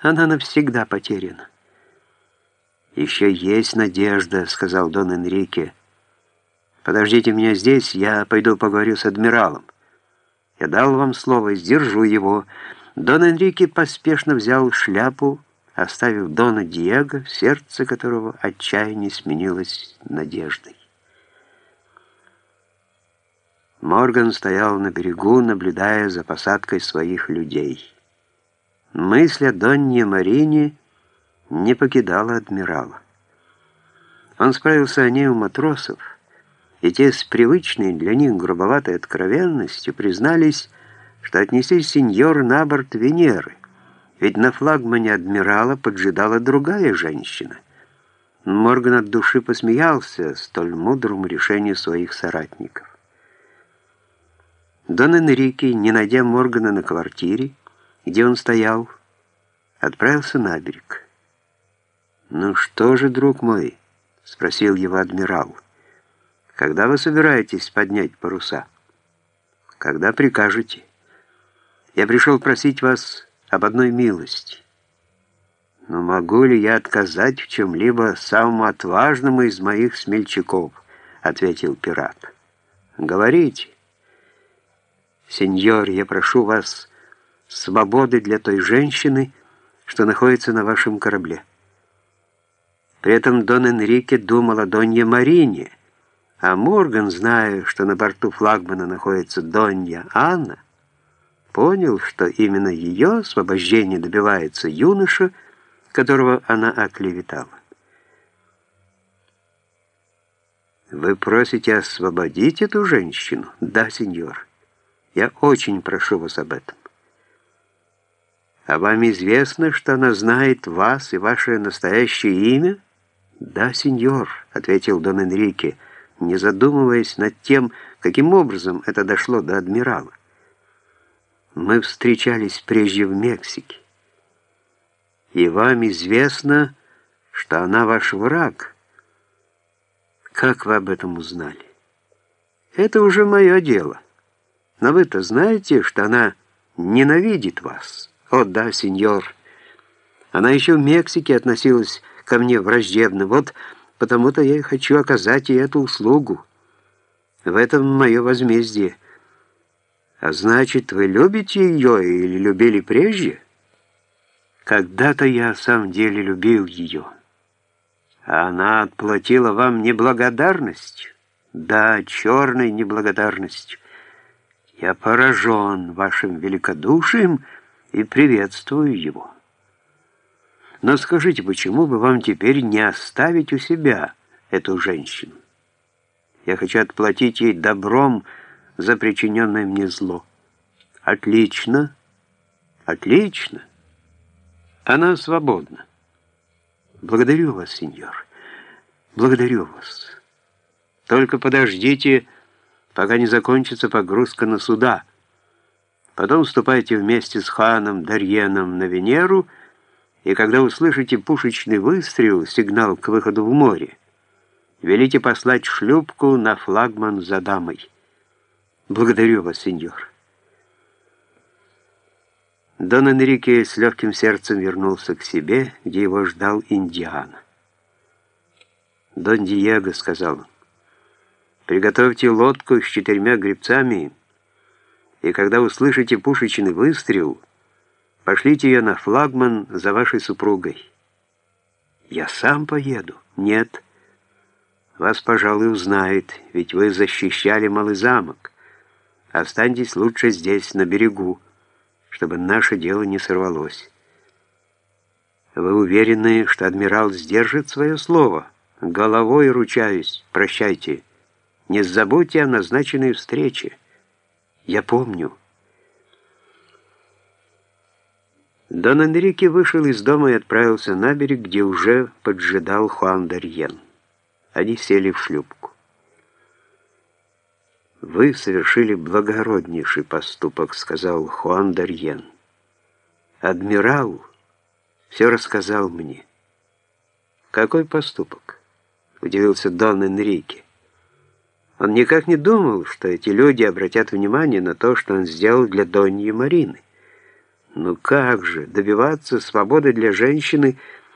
Она навсегда потеряна. «Еще есть надежда», — сказал Дон Энрике. «Подождите меня здесь, я пойду поговорю с адмиралом. Я дал вам слово, сдержу его». Дон Энрике поспешно взял шляпу, оставив Дона Диего, сердце которого отчаяние сменилось надеждой. Морган стоял на берегу, наблюдая за посадкой своих людей. Мысль о Донне Марине не покидала адмирала. Он справился о ней у матросов, и те с привычной для них грубоватой откровенностью признались, что отнесли сеньор на борт Венеры, ведь на флагмане адмирала поджидала другая женщина. Морган от души посмеялся столь мудрому решению своих соратников. Дон Энрике, не найдя Моргана на квартире, где он стоял, отправился на берег. «Ну что же, друг мой?» — спросил его адмирал. «Когда вы собираетесь поднять паруса?» «Когда прикажете. Я пришел просить вас об одной милости. Но могу ли я отказать в чем-либо самому отважному из моих смельчаков?» — ответил пират. «Говорите». «Сеньор, я прошу вас свободы для той женщины, что находится на вашем корабле». При этом Дон Энрике думал о Донье Марине, а Морган, зная, что на борту флагмана находится Донья Анна, понял, что именно ее освобождение добивается юноша, которого она оклеветала. «Вы просите освободить эту женщину?» «Да, сеньор. Я очень прошу вас об этом». «А вам известно, что она знает вас и ваше настоящее имя?» «Да, сеньор», — ответил Дон Энрике, не задумываясь над тем, каким образом это дошло до адмирала. «Мы встречались прежде в Мексике. И вам известно, что она ваш враг. Как вы об этом узнали? Это уже мое дело. Но вы-то знаете, что она ненавидит вас. О да, сеньор. Она еще в Мексике относилась ко мне враждебно. Вот потому-то я и хочу оказать ей эту услугу. В этом мое возмездие. А значит, вы любите ее или любили прежде? Когда-то я в самом деле любил ее. А она отплатила вам неблагодарностью? Да, черной неблагодарностью. Я поражен вашим великодушием и приветствую его». Но скажите, почему бы вам теперь не оставить у себя эту женщину? Я хочу отплатить ей добром за причиненное мне зло. Отлично, отлично. Она свободна. Благодарю вас, сеньор. Благодарю вас. Только подождите, пока не закончится погрузка на суда. Потом ступайте вместе с ханом Дарьеном на Венеру и когда услышите пушечный выстрел, сигнал к выходу в море, велите послать шлюпку на флагман за дамой. Благодарю вас, сеньор. Дон Энрике с легким сердцем вернулся к себе, где его ждал Индиана. «Дон Диего», — сказал «приготовьте лодку с четырьмя гребцами, и когда услышите пушечный выстрел, Пошлите ее на флагман за вашей супругой. Я сам поеду. Нет. Вас, пожалуй, узнает, ведь вы защищали малый замок. Останьтесь лучше здесь, на берегу, чтобы наше дело не сорвалось. Вы уверены, что адмирал сдержит свое слово? Головой ручаюсь. Прощайте. Не забудьте о назначенной встрече. Я помню. Дон Энрике вышел из дома и отправился на берег, где уже поджидал Хуан Дарьен. Они сели в шлюпку. «Вы совершили благороднейший поступок», — сказал Хуан Дарьен. «Адмирал все рассказал мне». «Какой поступок?» — удивился Дон Энрике. Он никак не думал, что эти люди обратят внимание на то, что он сделал для Доньи Марины. Ну как же, добиваться свободы для женщины –